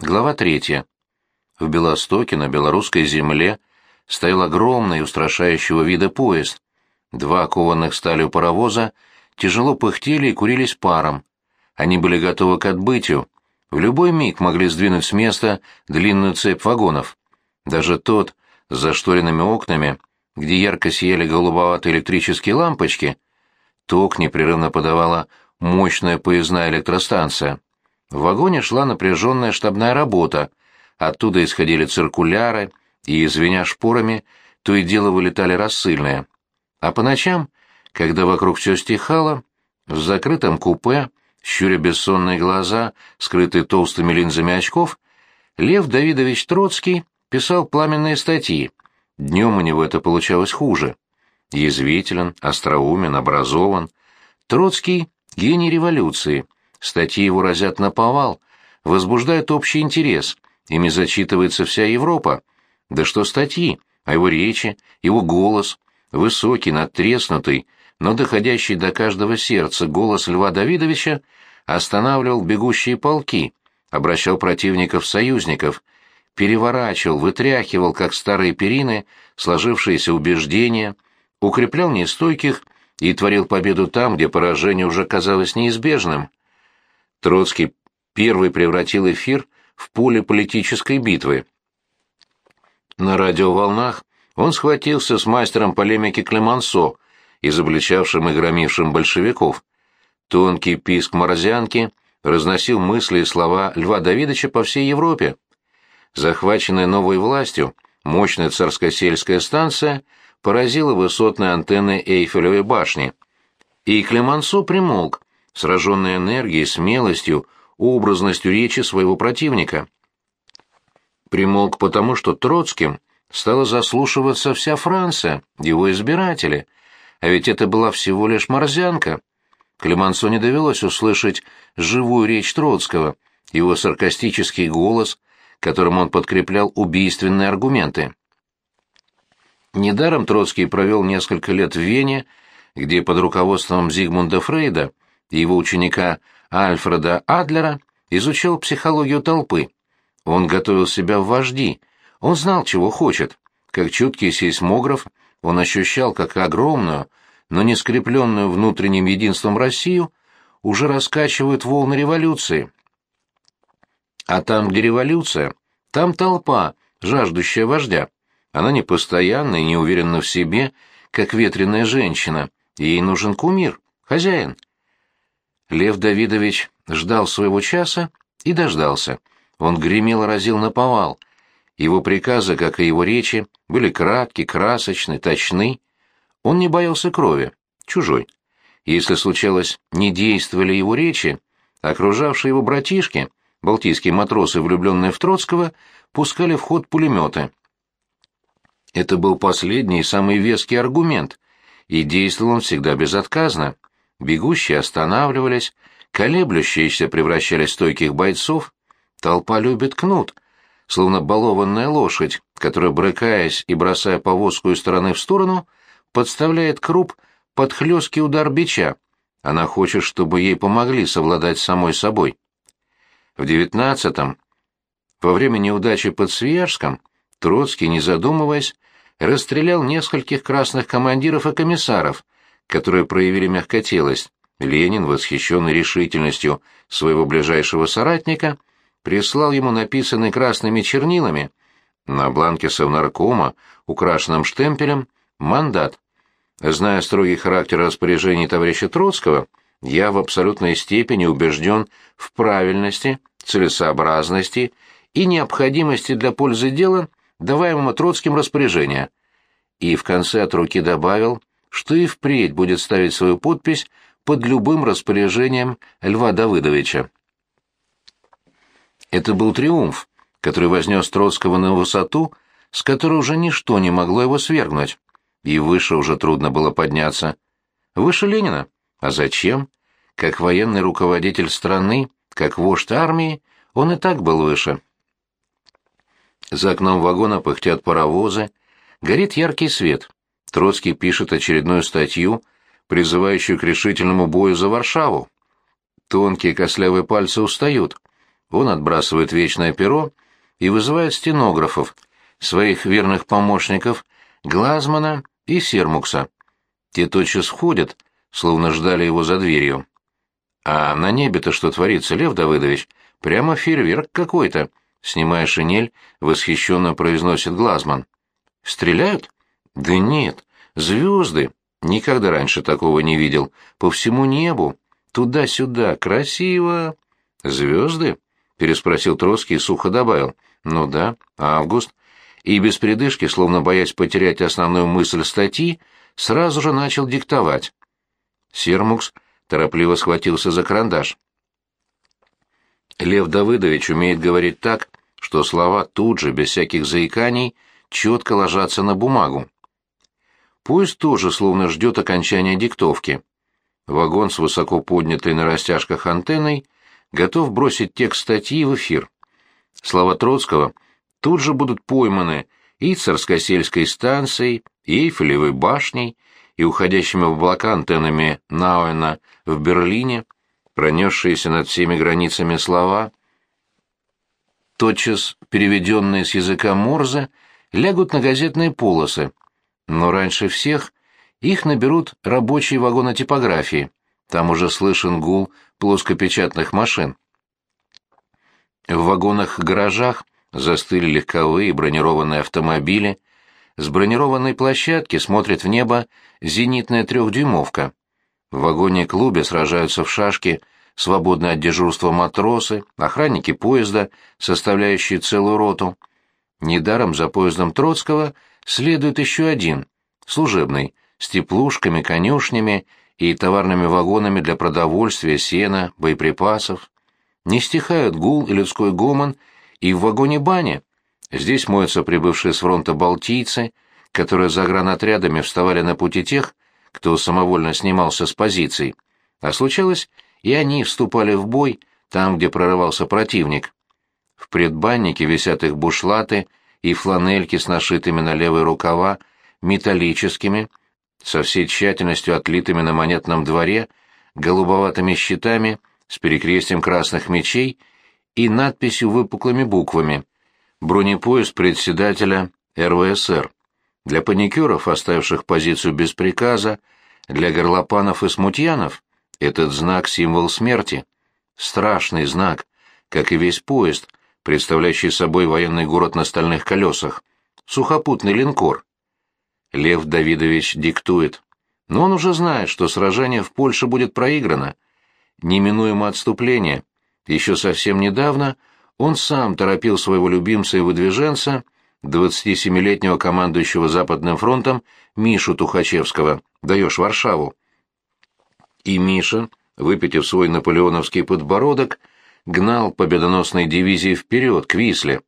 Глава третья. В Белостоке, на белорусской земле, стоял огромный устрашающего вида поезд. Два кованых сталью паровоза тяжело пыхтели и курились паром. Они были готовы к отбытию. В любой миг могли сдвинуть с места длинную цепь вагонов. Даже тот, с зашторенными окнами, где ярко сияли голубоватые электрические лампочки, ток непрерывно подавала мощная поездная электростанция. В вагоне шла напряженная штабная работа, оттуда исходили циркуляры, и, звеня шпорами, то и дело вылетали рассыльные. А по ночам, когда вокруг все стихало, в закрытом купе, щуря бессонные глаза, скрытые толстыми линзами очков, Лев Давидович Троцкий писал пламенные статьи. Днем у него это получалось хуже. Язвителен, остроумен, образован. Троцкий — гений революции — Статьи его разят на повал, возбуждают общий интерес, ими зачитывается вся Европа. Да что статьи, а его речи, его голос, высокий, надтреснутый, но доходящий до каждого сердца голос Льва Давидовича останавливал бегущие полки, обращал противников в союзников, переворачивал, вытряхивал, как старые перины, сложившиеся убеждения, укреплял нестойких и творил победу там, где поражение уже казалось неизбежным. Троцкий первый превратил эфир в поле политической битвы. На радиоволнах он схватился с мастером полемики Клемансо, изобличавшим и громившим большевиков. Тонкий писк морозянки разносил мысли и слова Льва Давидовича по всей Европе. Захваченная новой властью, мощная царско-сельская станция поразила высотные антенны Эйфелевой башни. И Клемансо примолк, сраженный энергией, смелостью, образностью речи своего противника. Примолк потому, что Троцким стала заслушиваться вся Франция, его избиратели, а ведь это была всего лишь морзянка. Клемансо не довелось услышать живую речь Троцкого, его саркастический голос, которым он подкреплял убийственные аргументы. Недаром Троцкий провел несколько лет в Вене, где под руководством Зигмунда Фрейда и его ученика Альфреда Адлера изучал психологию толпы. Он готовил себя в вожди, он знал, чего хочет. Как чуткий сейсмограф, он ощущал, как огромную, но не скрепленную внутренним единством Россию уже раскачивают волны революции. А там, где революция, там толпа, жаждущая вождя. Она непостоянна и не уверена в себе, как ветреная женщина. Ей нужен кумир, хозяин. Лев Давидович ждал своего часа и дождался. Он гремел и разил на повал. Его приказы, как и его речи, были кратки, красочны, точны. Он не боялся крови, чужой. Если случалось, не действовали его речи, окружавшие его братишки, балтийские матросы, влюбленные в Троцкого, пускали в ход пулеметы. Это был последний и самый веский аргумент, и действовал он всегда безотказно. Бегущие останавливались, колеблющиеся превращались в стойких бойцов. Толпа любит кнут, словно балованная лошадь, которая, брыкаясь и бросая повозку из стороны в сторону, подставляет круп под хлесткий удар бича. Она хочет, чтобы ей помогли совладать самой собой. В девятнадцатом, во время неудачи под Свияжском, Троцкий, не задумываясь, расстрелял нескольких красных командиров и комиссаров, которые проявили мягкотелость, Ленин, восхищенный решительностью своего ближайшего соратника, прислал ему написанный красными чернилами на бланке совнаркома, украшенном штемпелем, мандат. Зная строгий характер распоряжений товарища Троцкого, я в абсолютной степени убежден в правильности, целесообразности и необходимости для пользы дела даваемого Троцким распоряжения. И в конце от руки добавил, что и впредь будет ставить свою подпись под любым распоряжением Льва Давыдовича. Это был триумф, который вознес Троцкого на высоту, с которой уже ничто не могло его свергнуть, и выше уже трудно было подняться. Выше Ленина? А зачем? Как военный руководитель страны, как вождь армии, он и так был выше. За окном вагона пыхтят паровозы, горит яркий свет. Троцкий пишет очередную статью, призывающую к решительному бою за Варшаву. Тонкие костлявые пальцы устают. он отбрасывает вечное перо и вызывает стенографов, своих верных помощников, Глазмана и Сермукса. Те тотчас входят, словно ждали его за дверью. А на небе-то что творится, Лев Давыдович? Прямо фейерверк какой-то. Снимая шинель, восхищенно произносит Глазман. Стреляют? Да нет, звезды. Никогда раньше такого не видел. По всему небу. Туда-сюда. Красиво. Звезды? Переспросил Троцкий и сухо добавил. Ну да, август. И без придышки, словно боясь потерять основную мысль статьи, сразу же начал диктовать. Сермукс торопливо схватился за карандаш. Лев Давыдович умеет говорить так, что слова тут же, без всяких заиканий, четко ложатся на бумагу. Поезд тоже словно ждет окончания диктовки. Вагон с высоко поднятой на растяжках антенной готов бросить текст статьи в эфир. Слова Троцкого тут же будут пойманы и Царскосельской станцией, и Эйфелевой башней, и уходящими в облака антеннами Науэна в Берлине, пронесшиеся над всеми границами слова, тотчас переведенные с языка Морзе, лягут на газетные полосы, но раньше всех их наберут рабочие вагоны типографии, там уже слышен гул плоскопечатных машин. В вагонах-гаражах застыли легковые бронированные автомобили, с бронированной площадки смотрит в небо зенитная трехдюймовка. В вагоне-клубе сражаются в шашки свободные от дежурства матросы, охранники поезда, составляющие целую роту. Недаром за поездом Троцкого следует еще один, служебный, с теплушками, конюшнями и товарными вагонами для продовольствия, сена, боеприпасов. Не стихают гул и людской гомон и в вагоне баня. Здесь моются прибывшие с фронта балтийцы, которые за гранотрядами вставали на пути тех, кто самовольно снимался с позиций. А случалось, и они вступали в бой там, где прорывался противник. В предбаннике висят их бушлаты и фланельки с нашитыми на левые рукава, металлическими, со всей тщательностью отлитыми на монетном дворе, голубоватыми щитами, с перекрестием красных мечей и надписью выпуклыми буквами «Бронепоезд председателя РВСР». Для паникеров, оставивших позицию без приказа, для горлопанов и смутьянов этот знак — символ смерти. Страшный знак, как и весь поезд, представляющий собой военный город на стальных колесах. Сухопутный линкор. Лев Давидович диктует. Но он уже знает, что сражение в Польше будет проиграно. Неминуемо отступление — еще совсем недавно он сам торопил своего любимца и выдвиженца, 27-летнего командующего Западным фронтом Мишу Тухачевского, даешь Варшаву. И Миша, выпитив свой наполеоновский подбородок, гнал победоносной дивизии вперед, к Висле.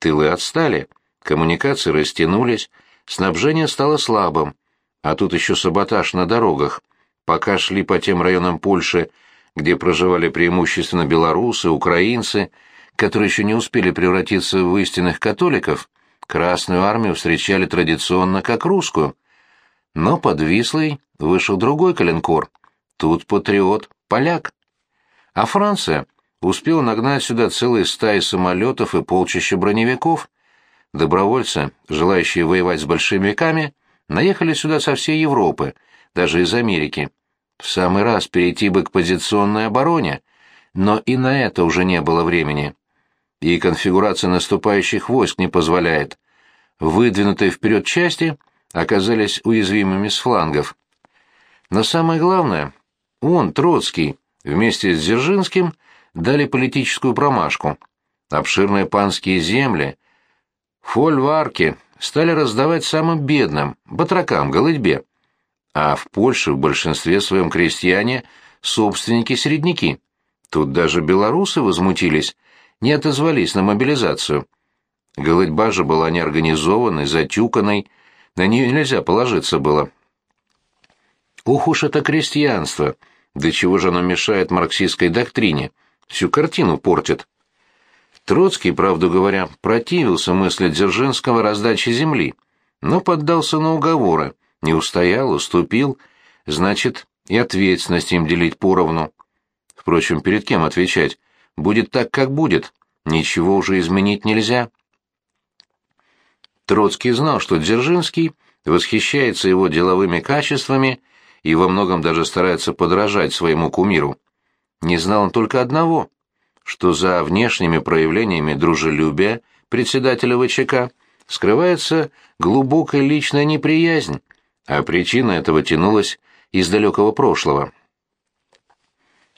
Тылы отстали, коммуникации растянулись, снабжение стало слабым, а тут еще саботаж на дорогах. Пока шли по тем районам Польши, где проживали преимущественно белорусы, украинцы, которые еще не успели превратиться в истинных католиков, Красную армию встречали традиционно как русскую. Но под Вислой вышел другой коленкор. Тут патриот, поляк. А Франция успела нагнать сюда целые стаи самолетов и полчища броневиков. Добровольцы, желающие воевать с большевиками, наехали сюда со всей Европы, даже из Америки. В самый раз перейти бы к позиционной обороне, но и на это уже не было времени. И конфигурация наступающих войск не позволяет. Выдвинутые вперед части оказались уязвимыми с флангов. Но самое главное, он, Троцкий, вместе с Дзержинским дали политическую промашку. Обширные панские земли, фольварки стали раздавать самым бедным, батракам, голытьбе а в Польше в большинстве своем крестьяне – собственники-середняки. Тут даже белорусы возмутились, не отозвались на мобилизацию. Голытьба же была неорганизованной, затюканной, на нее нельзя положиться было. Ух уж это крестьянство! До чего же оно мешает марксистской доктрине? Всю картину портит. Троцкий, правду говоря, противился мысли Дзержинского раздачи земли, но поддался на уговоры, не устоял, уступил, значит, и ответственность им делить поровну. Впрочем, перед кем отвечать? будет так, как будет, ничего уже изменить нельзя. Троцкий знал, что Дзержинский восхищается его деловыми качествами и во многом даже старается подражать своему кумиру. Не знал он только одного, что за внешними проявлениями дружелюбия председателя ВЧК скрывается глубокая личная неприязнь, а причина этого тянулась из далекого прошлого.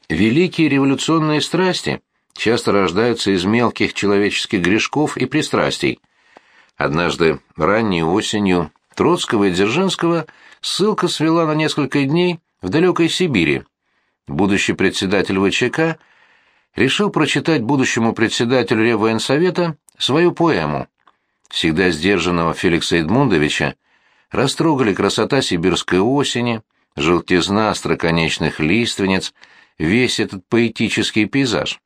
Великие революционные страсти часто рождаются из мелких человеческих грешков и пристрастий. Однажды ранней осенью Троцкого и Дзержинского ссылка свела на несколько дней в далекой Сибири. Будущий председатель ВЧК решил прочитать будущему председателю Реввоенсовета свою поэму. Всегда сдержанного Феликса Эдмундовича растрогали красота сибирской осени, желтизна остроконечных лиственниц, весь этот поэтический пейзаж.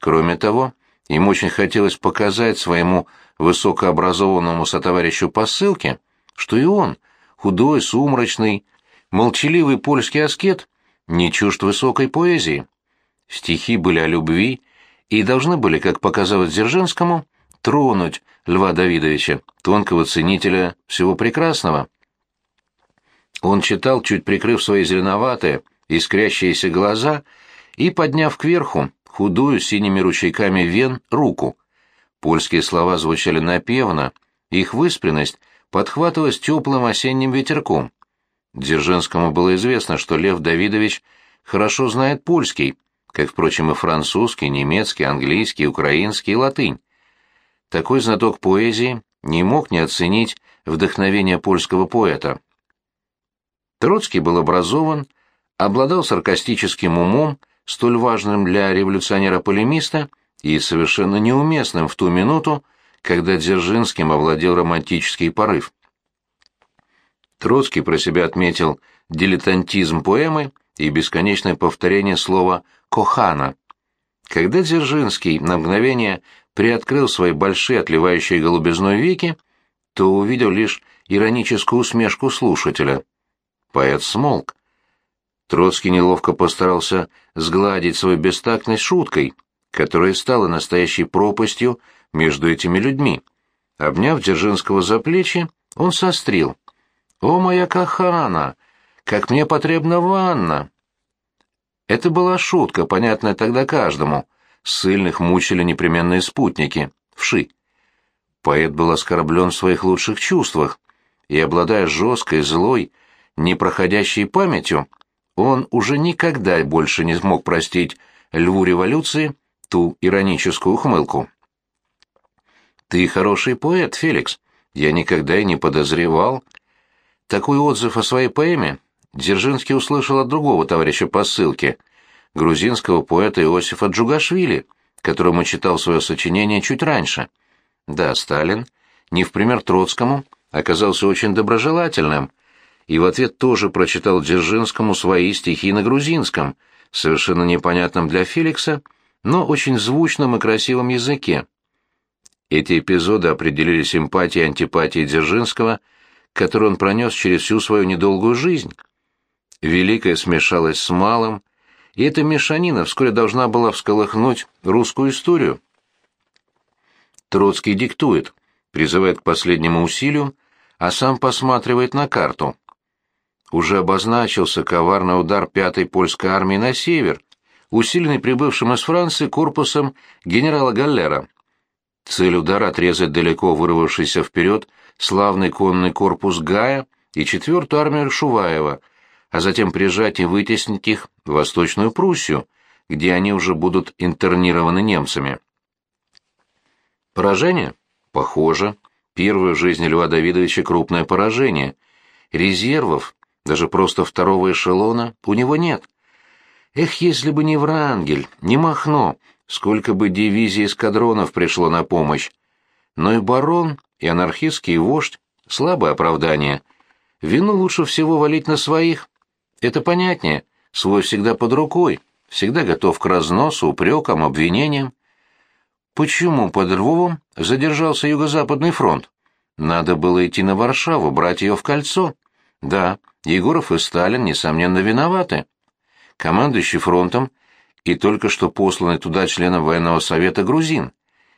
Кроме того, ему очень хотелось показать своему высокообразованному сотоварищу по ссылке, что и он, худой, сумрачный, молчаливый польский аскет, не чужд высокой поэзии. Стихи были о любви и должны были, как показалось Дзержинскому, тронуть Льва Давидовича, тонкого ценителя всего прекрасного. Он читал, чуть прикрыв свои зеленоватые, искрящиеся глаза и, подняв кверху, худую синими ручейками вен руку. Польские слова звучали напевно, их выспренность подхватывалась теплым осенним ветерком. Дзержинскому было известно, что Лев Давидович хорошо знает польский, как, впрочем, и французский, немецкий, английский, украинский и латынь. Такой знаток поэзии не мог не оценить вдохновение польского поэта. Троцкий был образован, обладал саркастическим умом, столь важным для революционера-полемиста и совершенно неуместным в ту минуту, когда Дзержинским овладел романтический порыв. Троцкий про себя отметил дилетантизм поэмы и бесконечное повторение слова «кохана». Когда Дзержинский на мгновение приоткрыл свои большие отливающие голубизной веки, то увидел лишь ироническую усмешку слушателя. Поэт смолк. Троцкий неловко постарался сгладить свою бестактность шуткой, которая стала настоящей пропастью между этими людьми. Обняв Дзержинского за плечи, он сострил. «О, моя кахана! Как мне потребна ванна!» Это была шутка, понятная тогда каждому. Сыльных мучили непременные спутники, вши. Поэт был оскорблен в своих лучших чувствах, и, обладая жесткой, злой, непроходящей памятью, он уже никогда больше не смог простить льву революции ту ироническую ухмылку. «Ты хороший поэт, Феликс. Я никогда и не подозревал». Такой отзыв о своей поэме Дзержинский услышал от другого товарища по ссылке, грузинского поэта Иосифа Джугашвили, которому читал свое сочинение чуть раньше. Да, Сталин, не в пример Троцкому, оказался очень доброжелательным, и в ответ тоже прочитал Дзержинскому свои стихи на грузинском, совершенно непонятном для Феликса, но очень звучном и красивом языке. Эти эпизоды определили симпатии и антипатии Дзержинского, которые он пронес через всю свою недолгую жизнь. Великое смешалось с малым, и эта мешанина вскоре должна была всколыхнуть русскую историю. Троцкий диктует, призывает к последнему усилию, а сам посматривает на карту уже обозначился коварный удар пятой польской армии на север, усиленный прибывшим из Франции корпусом генерала Галлера. Цель удара отрезать далеко вырвавшийся вперед славный конный корпус Гая и четвертую армию Шуваева, а затем прижать и вытеснить их в Восточную Пруссию, где они уже будут интернированы немцами. Поражение? Похоже. Первое в жизни Льва Давидовича крупное поражение. Резервов даже просто второго эшелона у него нет. Эх, если бы не Врангель, не Махно, сколько бы дивизий эскадронов пришло на помощь. Но и барон, и анархистский вождь — слабое оправдание. Вину лучше всего валить на своих. Это понятнее, свой всегда под рукой, всегда готов к разносу, упрекам, обвинениям. Почему под Львовом задержался Юго-Западный фронт? Надо было идти на Варшаву, брать ее в кольцо. Да, Егоров и Сталин, несомненно, виноваты. Командующий фронтом и только что посланный туда членом военного совета грузин.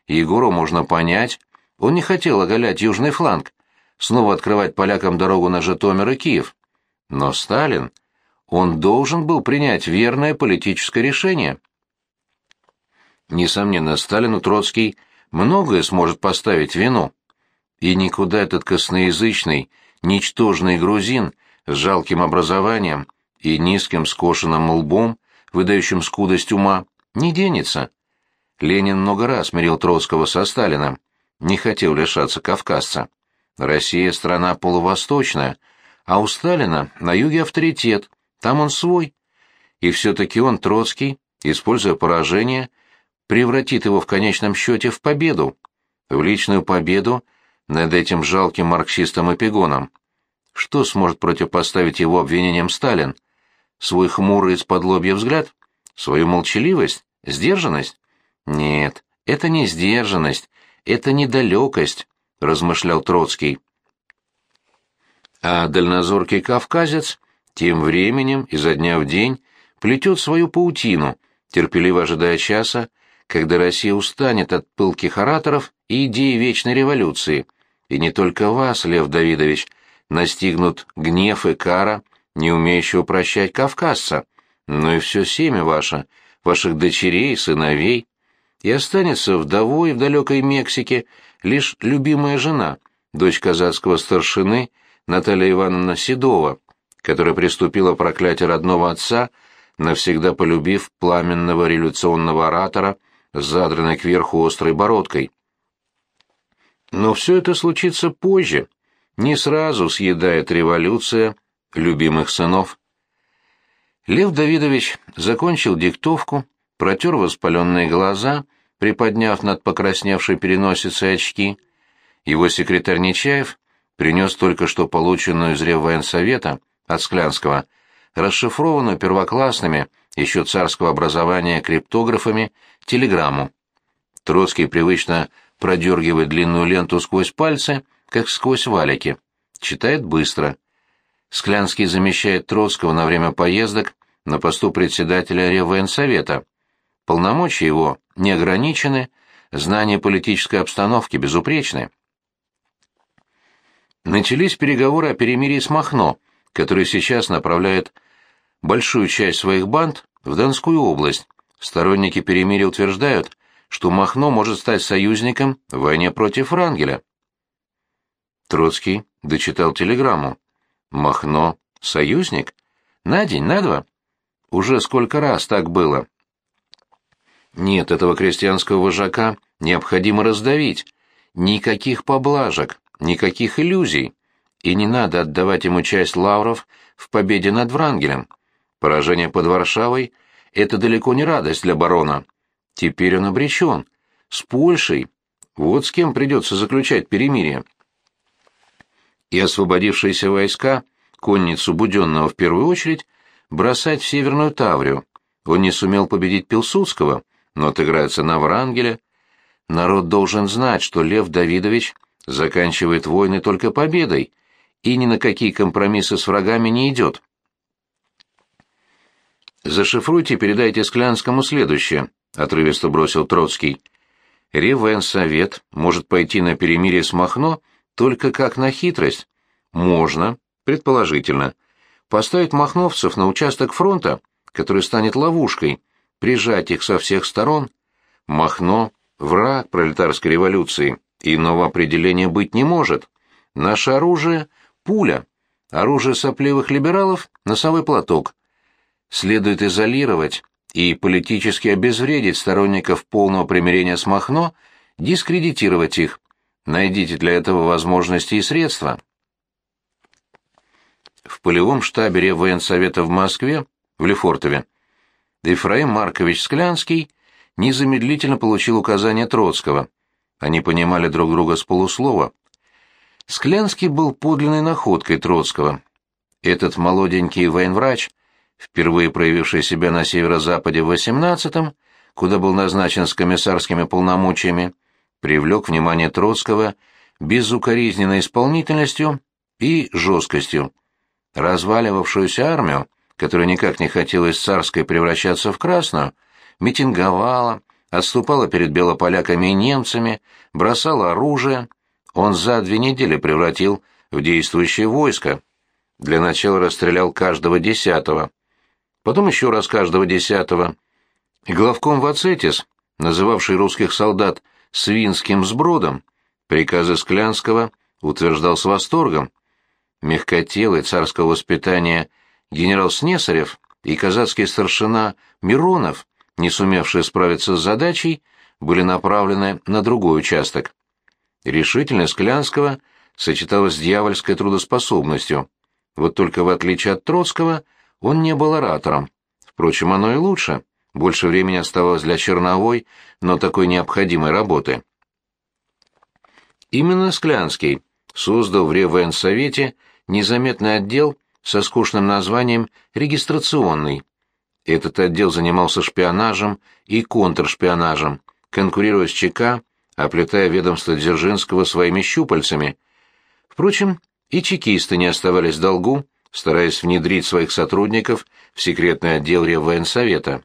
Егору можно понять, он не хотел оголять южный фланг, снова открывать полякам дорогу на Житомир и Киев. Но Сталин, он должен был принять верное политическое решение. Несомненно, Сталину Троцкий многое сможет поставить вину. И никуда этот косноязычный, ничтожный грузин с жалким образованием и низким скошенным лбом, выдающим скудость ума, не денется. Ленин много раз мирил Троцкого со Сталином, не хотел лишаться кавказца. Россия — страна полувосточная, а у Сталина на юге авторитет, там он свой. И все-таки он, Троцкий, используя поражение, превратит его в конечном счете в победу, в личную победу над этим жалким марксистом-эпигоном. Что сможет противопоставить его обвинениям Сталин? Свой хмурый из-под взгляд? Свою молчаливость? Сдержанность? Нет, это не сдержанность, это недалекость, размышлял Троцкий. А дальнозоркий кавказец тем временем изо дня в день плетет свою паутину, терпеливо ожидая часа, когда Россия устанет от пылких ораторов и идеи вечной революции. И не только вас, Лев Давидович, настигнут гнев и кара, не умеющего прощать кавказца, но и все семя ваше, ваших дочерей, сыновей. И останется вдовой в далекой Мексике лишь любимая жена, дочь казацкого старшины Наталья Ивановна Седова, которая приступила проклятие родного отца, навсегда полюбив пламенного революционного оратора с задранной кверху острой бородкой. Но все это случится позже, не сразу съедает революция любимых сынов. Лев Давидович закончил диктовку, протер воспаленные глаза, приподняв над покрасневшей переносицей очки. Его секретарь Нечаев принес только что полученную из Реввоенсовета от Склянского, расшифрованную первоклассными, еще царского образования криптографами, телеграмму. Троцкий привычно продергивает длинную ленту сквозь пальцы, как сквозь валики. Читает быстро. Склянский замещает Троцкого на время поездок на посту председателя Реввоенсовета. Полномочия его не ограничены, знания политической обстановки безупречны. Начались переговоры о перемирии с Махно, который сейчас направляет большую часть своих банд в Донскую область. Сторонники перемирия утверждают, что Махно может стать союзником в войне против Врангеля. Троцкий дочитал телеграмму. Махно — союзник? На день, на два? Уже сколько раз так было? Нет, этого крестьянского вожака необходимо раздавить. Никаких поблажек, никаких иллюзий. И не надо отдавать ему часть лавров в победе над Врангелем. Поражение под Варшавой — это далеко не радость для барона. Теперь он обречен. С Польшей. Вот с кем придется заключать перемирие. И освободившиеся войска, конницу Буденного в первую очередь, бросать в Северную Таврию. Он не сумел победить Пилсудского, но отыграется на Врангеля. Народ должен знать, что Лев Давидович заканчивает войны только победой и ни на какие компромиссы с врагами не идет. «Зашифруйте и передайте Склянскому следующее», — отрывисто бросил Троцкий. «Ревенсовет может пойти на перемирие с Махно только как на хитрость. Можно, предположительно, поставить махновцев на участок фронта, который станет ловушкой, прижать их со всех сторон. Махно — враг пролетарской революции, иного определения быть не может. Наше оружие — пуля, оружие сопливых либералов — носовой платок. Следует изолировать и политически обезвредить сторонников полного примирения с Махно, дискредитировать их. Найдите для этого возможности и средства. В полевом штабе Реввоенсовета в Москве, в Лефортове, Ефраим Маркович Склянский незамедлительно получил указание Троцкого. Они понимали друг друга с полуслова. Склянский был подлинной находкой Троцкого. Этот молоденький военврач, впервые проявивший себя на северо-западе в 18-м, куда был назначен с комиссарскими полномочиями, привлек внимание Троцкого безукоризненной исполнительностью и жесткостью. Разваливавшуюся армию которая никак не хотела из царской превращаться в красную, митинговала, отступала перед белополяками и немцами, бросала оружие. Он за две недели превратил в действующее войско. Для начала расстрелял каждого десятого. Потом еще раз каждого десятого. Главком Вацетис, называвший русских солдат «свинским сбродом», приказы Склянского утверждал с восторгом. Мягкотелый царского воспитания генерал Снесарев и казацкий старшина Миронов, не сумевшие справиться с задачей, были направлены на другой участок. Решительность Клянского сочеталась с дьявольской трудоспособностью. Вот только в отличие от Троцкого, он не был оратором. Впрочем, оно и лучше. Больше времени оставалось для черновой, но такой необходимой работы. Именно Склянский создал в Реввоенсовете незаметный отдел со скучным названием «регистрационный». Этот отдел занимался шпионажем и контршпионажем, конкурируя с ЧК, оплетая ведомство Дзержинского своими щупальцами. Впрочем, и чекисты не оставались в долгу, стараясь внедрить своих сотрудников в секретный отдел Реввоенсовета.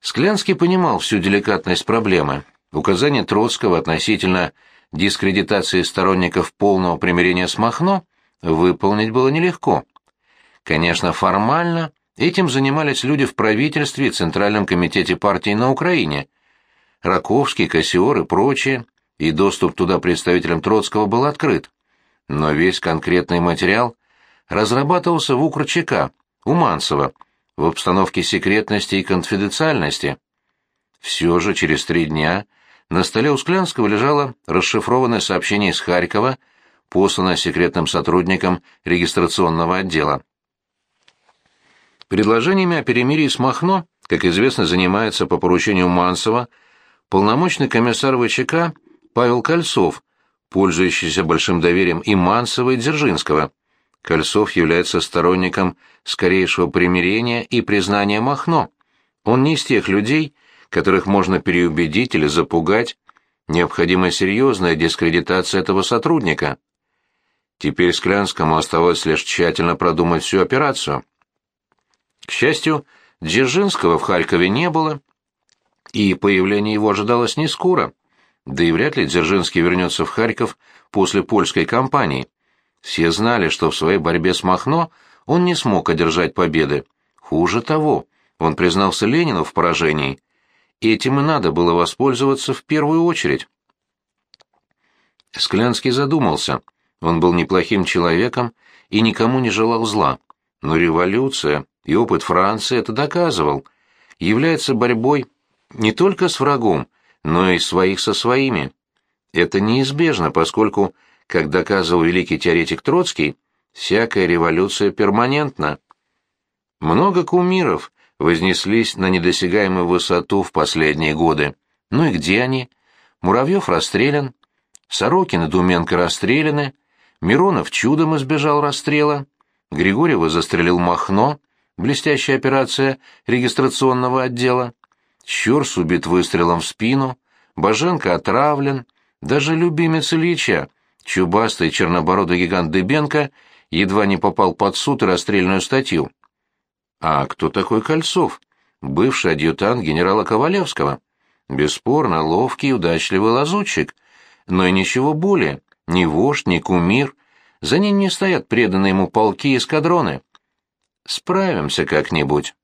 Склянский понимал всю деликатность проблемы. Указание Троцкого относительно дискредитации сторонников полного примирения с Махно выполнить было нелегко. Конечно, формально этим занимались люди в правительстве и Центральном комитете партии на Украине. Раковский, Кассиор и прочие, и доступ туда представителям Троцкого был открыт. Но весь конкретный материал разрабатывался в УКРЧК, у Манцева, в обстановке секретности и конфиденциальности. Все же через три дня на столе у Склянского лежало расшифрованное сообщение из Харькова, посланное секретным сотрудникам регистрационного отдела. Предложениями о перемирии с Махно, как известно, занимается по поручению Манцева полномочный комиссар ВЧК Павел Кольцов, пользующийся большим доверием и Манцева, и Дзержинского. Кольцов является сторонником скорейшего примирения и признания Махно. Он не из тех людей, которых можно переубедить или запугать, необходима серьезная дискредитация этого сотрудника. Теперь Склянскому оставалось лишь тщательно продумать всю операцию. К счастью, Дзержинского в Харькове не было, и появление его ожидалось не скоро, да и вряд ли Дзержинский вернется в Харьков после польской кампании. Все знали, что в своей борьбе с Махно он не смог одержать победы. Хуже того, он признался Ленину в поражении – Этим и надо было воспользоваться в первую очередь. Склянский задумался. Он был неплохим человеком и никому не желал зла. Но революция и опыт Франции это доказывал. Является борьбой не только с врагом, но и своих со своими. Это неизбежно, поскольку, как доказывал великий теоретик Троцкий, всякая революция перманентна. Много кумиров вознеслись на недосягаемую высоту в последние годы. Ну и где они? Муравьев расстрелян, Сорокин и Думенко расстреляны, Миронов чудом избежал расстрела, Григорьева застрелил Махно, блестящая операция регистрационного отдела, Щерс убит выстрелом в спину, Боженко отравлен, даже любимец Ильича, чубастый чернобородый гигант Дыбенко, едва не попал под суд и расстрельную статью. А кто такой Кольцов? Бывший адъютант генерала Ковалевского. Бесспорно, ловкий и удачливый лазутчик. Но и ничего более. Ни вождь, ни кумир. За ним не стоят преданные ему полки и эскадроны. Справимся как-нибудь.